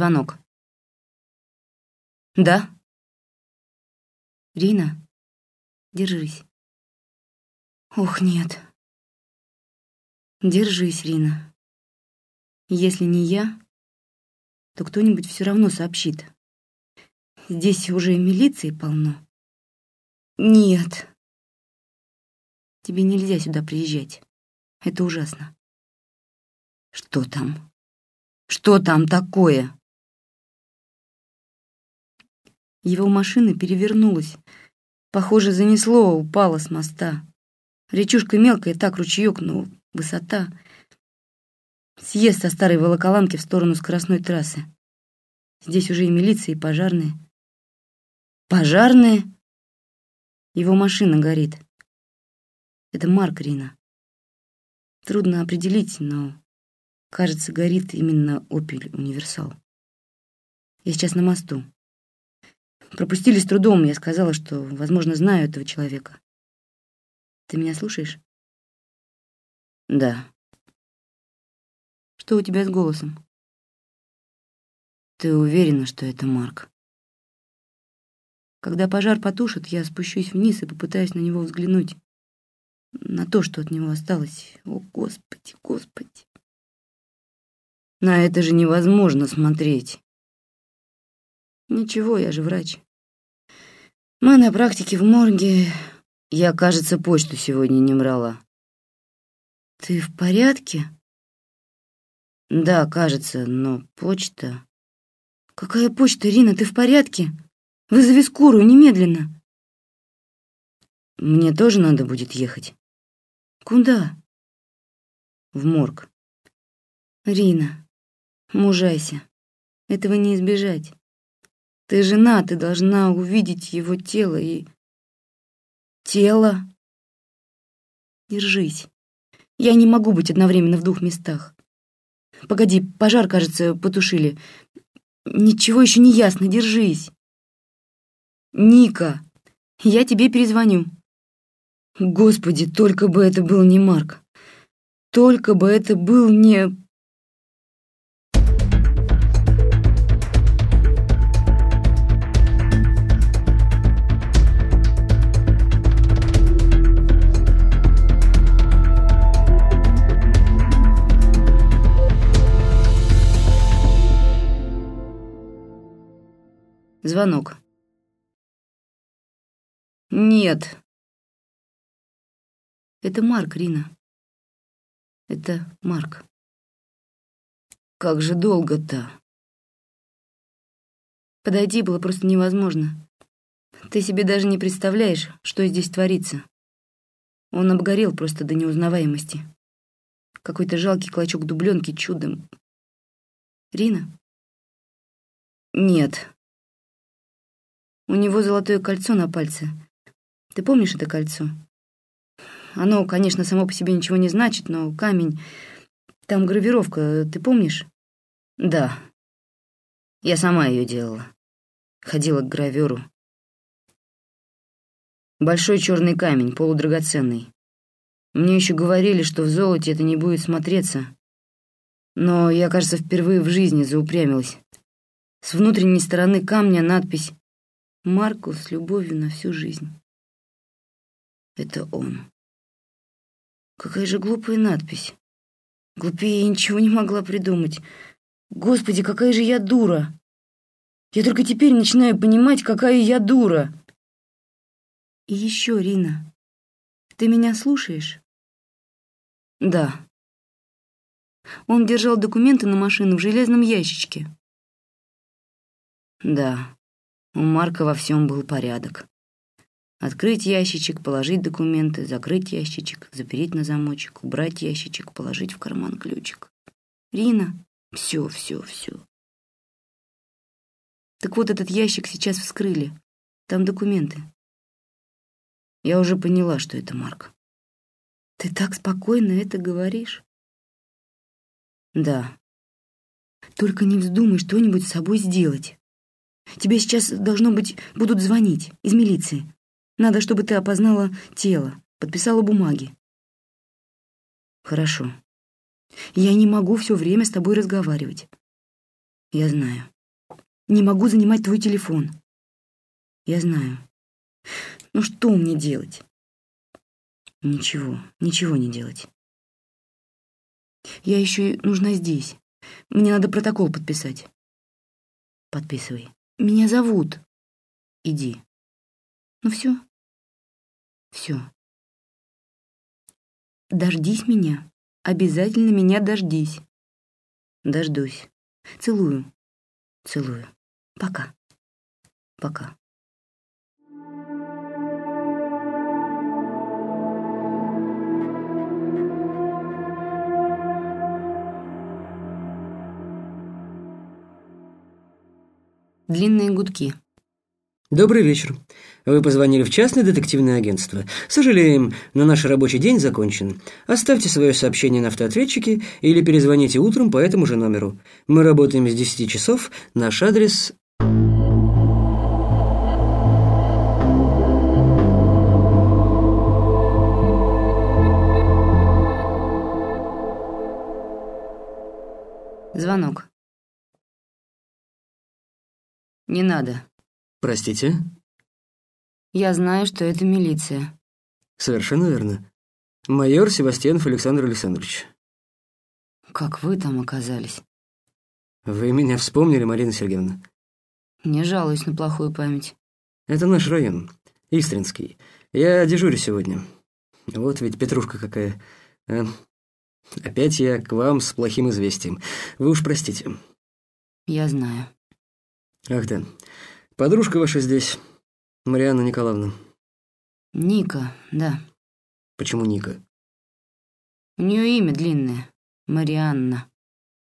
Звонок. «Да?» «Рина, держись». «Ох, нет». «Держись, Рина. Если не я, то кто-нибудь все равно сообщит. Здесь уже милиции полно». «Нет». «Тебе нельзя сюда приезжать. Это ужасно». «Что там? Что там такое?» Его машина перевернулась. Похоже, занесло, упала с моста. Речушка мелкая, так ручеёк, но высота. Съезд со старой волоколамки в сторону скоростной трассы. Здесь уже и милиция, и пожарные. Пожарные? Его машина горит. Это Марк Рина. Трудно определить, но, кажется, горит именно «Опель Универсал». Я сейчас на мосту. Пропустили с трудом, я сказала, что, возможно, знаю этого человека. Ты меня слушаешь? Да. Что у тебя с голосом? Ты уверена, что это Марк? Когда пожар потушит, я спущусь вниз и попытаюсь на него взглянуть. На то, что от него осталось. О, Господи, Господи. На это же невозможно смотреть. Ничего, я же врач. Мы на практике в морге. Я, кажется, почту сегодня не брала. Ты в порядке? Да, кажется, но почта... Какая почта, Рина, ты в порядке? Вызови скорую немедленно. Мне тоже надо будет ехать. Куда? В морг. Рина, мужайся. Этого не избежать. Ты жена, ты должна увидеть его тело и... Тело? Держись. Я не могу быть одновременно в двух местах. Погоди, пожар, кажется, потушили. Ничего еще не ясно, держись. Ника, я тебе перезвоню. Господи, только бы это был не Марк. Только бы это был не... Звонок. Нет. Это Марк, Рина. Это Марк. Как же долго-то? Подойти было просто невозможно. Ты себе даже не представляешь, что здесь творится. Он обгорел просто до неузнаваемости. Какой-то жалкий клочок дубленки чудом. Рина? Нет. У него золотое кольцо на пальце. Ты помнишь это кольцо? Оно, конечно, само по себе ничего не значит, но камень... Там гравировка, ты помнишь? Да. Я сама ее делала. Ходила к граверу. Большой черный камень, полудрагоценный. Мне еще говорили, что в золоте это не будет смотреться. Но я, кажется, впервые в жизни заупрямилась. С внутренней стороны камня надпись Марку с любовью на всю жизнь. Это он. Какая же глупая надпись. Глупее я ничего не могла придумать. Господи, какая же я дура. Я только теперь начинаю понимать, какая я дура. И еще, Рина, ты меня слушаешь? Да. Он держал документы на машину в железном ящичке. Да. У Марка во всем был порядок. Открыть ящичек, положить документы, закрыть ящичек, запереть на замочек, убрать ящичек, положить в карман ключик. Рина, все, все, все. Так вот этот ящик сейчас вскрыли. Там документы. Я уже поняла, что это Марк. Ты так спокойно это говоришь? Да. Только не вздумай что-нибудь с собой сделать. Тебе сейчас, должно быть, будут звонить из милиции. Надо, чтобы ты опознала тело, подписала бумаги. Хорошо. Я не могу все время с тобой разговаривать. Я знаю. Не могу занимать твой телефон. Я знаю. Ну что мне делать? Ничего, ничего не делать. Я еще нужна здесь. Мне надо протокол подписать. Подписывай. Меня зовут. Иди. Ну все. Все. Дождись меня. Обязательно меня дождись. Дождусь. Целую. Целую. Пока. Пока. Длинные гудки. Добрый вечер. Вы позвонили в частное детективное агентство. Сожалеем, но наш рабочий день закончен. Оставьте свое сообщение на автоответчике или перезвоните утром по этому же номеру. Мы работаем с 10 часов. Наш адрес... Не надо. Простите? Я знаю, что это милиция. Совершенно верно. Майор Севастьянов Александр Александрович. Как вы там оказались? Вы меня вспомнили, Марина Сергеевна? Не жалуюсь на плохую память. Это наш район, Истринский. Я дежурю сегодня. Вот ведь петрушка какая. А, опять я к вам с плохим известием. Вы уж простите. Я знаю. Ах да. Подружка ваша здесь, Марианна Николаевна. Ника, да. Почему Ника? У нее имя длинное. Марианна.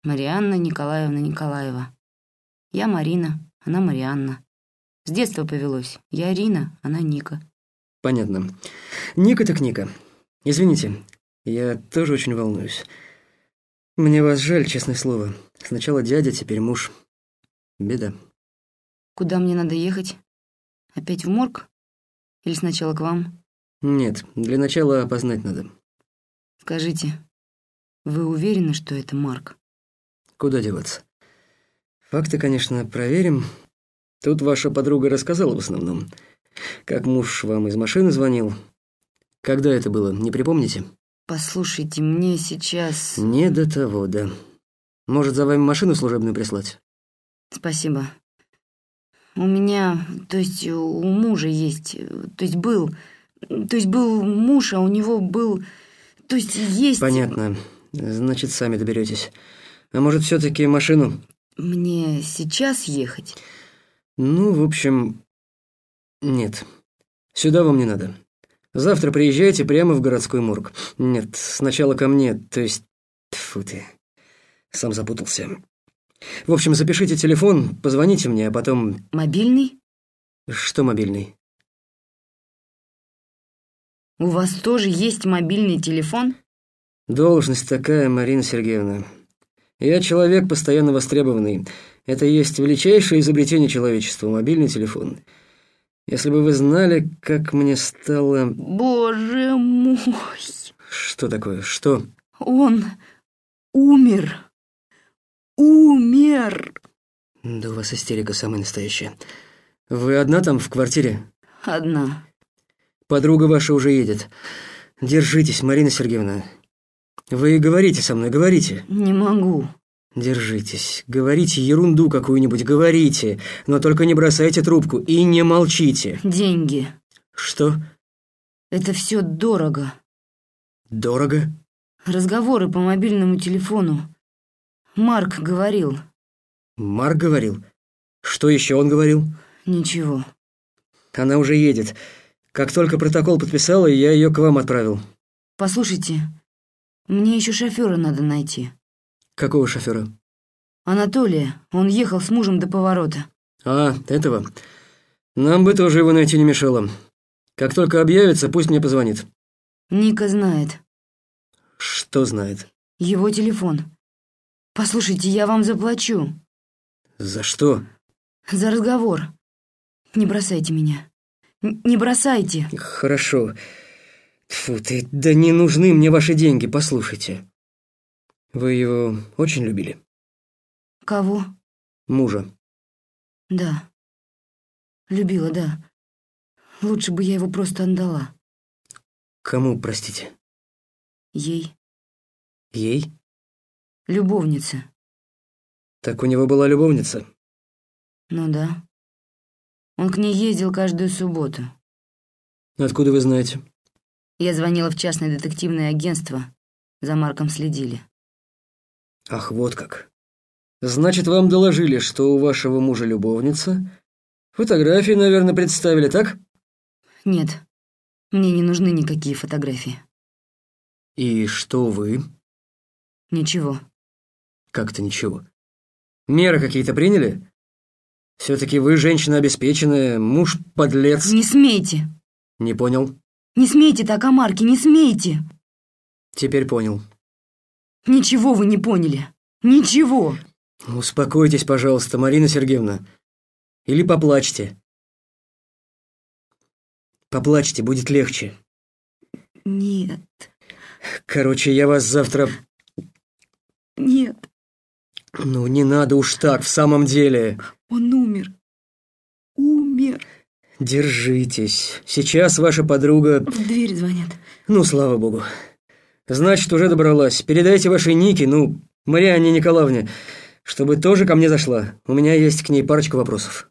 Марианна Николаевна Николаева. Я Марина, она Марианна. С детства повелось. Я Рина, она Ника. Понятно. Ника так Ника. Извините, я тоже очень волнуюсь. Мне вас жаль, честное слово. Сначала дядя, теперь муж. Беда. Куда мне надо ехать? Опять в морг? Или сначала к вам? Нет, для начала опознать надо. Скажите, вы уверены, что это Марк? Куда деваться? Факты, конечно, проверим. Тут ваша подруга рассказала в основном. Как муж вам из машины звонил. Когда это было, не припомните? Послушайте, мне сейчас... Не до того, да. Может, за вами машину служебную прислать? Спасибо. У меня, то есть у мужа есть, то есть был, то есть был муж, а у него был, то есть есть... Понятно. Значит, сами доберетесь. А может, все таки машину? Мне сейчас ехать? Ну, в общем, нет. Сюда вам не надо. Завтра приезжайте прямо в городской морг. Нет, сначала ко мне, то есть... Тьфу ты. Сам запутался. В общем, запишите телефон, позвоните мне, а потом... Мобильный? Что мобильный? У вас тоже есть мобильный телефон? Должность такая, Марина Сергеевна. Я человек постоянно востребованный. Это и есть величайшее изобретение человечества — мобильный телефон. Если бы вы знали, как мне стало... Боже мой! Что такое? Что? Он умер умер!» «Да у вас истерика самая настоящая. Вы одна там в квартире?» «Одна». «Подруга ваша уже едет. Держитесь, Марина Сергеевна. Вы говорите со мной, говорите». «Не могу». «Держитесь. Говорите ерунду какую-нибудь, говорите. Но только не бросайте трубку и не молчите». «Деньги». «Что?» «Это все дорого». «Дорого?» «Разговоры по мобильному телефону. Марк говорил. Марк говорил? Что еще он говорил? Ничего. Она уже едет. Как только протокол подписала, я ее к вам отправил. Послушайте, мне еще шофера надо найти. Какого шофера? Анатолия. Он ехал с мужем до поворота. А, этого. Нам бы тоже его найти не мешало. Как только объявится, пусть мне позвонит. Ника знает. Что знает? Его телефон. Послушайте, я вам заплачу. За что? За разговор. Не бросайте меня. Н не бросайте. Хорошо. Фу ты, да не нужны мне ваши деньги, послушайте. Вы его очень любили? Кого? Мужа. Да. Любила, да. Лучше бы я его просто отдала. Кому, простите? Ей. Ей? Любовнице. Так у него была любовница? Ну да. Он к ней ездил каждую субботу. Откуда вы знаете? Я звонила в частное детективное агентство. За Марком следили. Ах, вот как. Значит, вам доложили, что у вашего мужа любовница? Фотографии, наверное, представили, так? Нет, мне не нужны никакие фотографии. И что вы? Ничего. Как-то ничего. Меры какие-то приняли? Все-таки вы женщина обеспеченная, муж подлец. Не смейте! Не понял? Не смейте так о Марке, не смейте! Теперь понял. Ничего вы не поняли. Ничего. Успокойтесь, пожалуйста, Марина Сергеевна. Или поплачьте. Поплачьте, будет легче. Нет, Короче, я вас завтра... Ну, не надо уж так, в самом деле. он умер. Умер. Держитесь. Сейчас ваша подруга... В дверь звонят. Ну, слава богу. Значит, уже добралась. Передайте вашей Нике, ну, Марианне Николаевне, чтобы тоже ко мне зашла. У меня есть к ней парочка вопросов.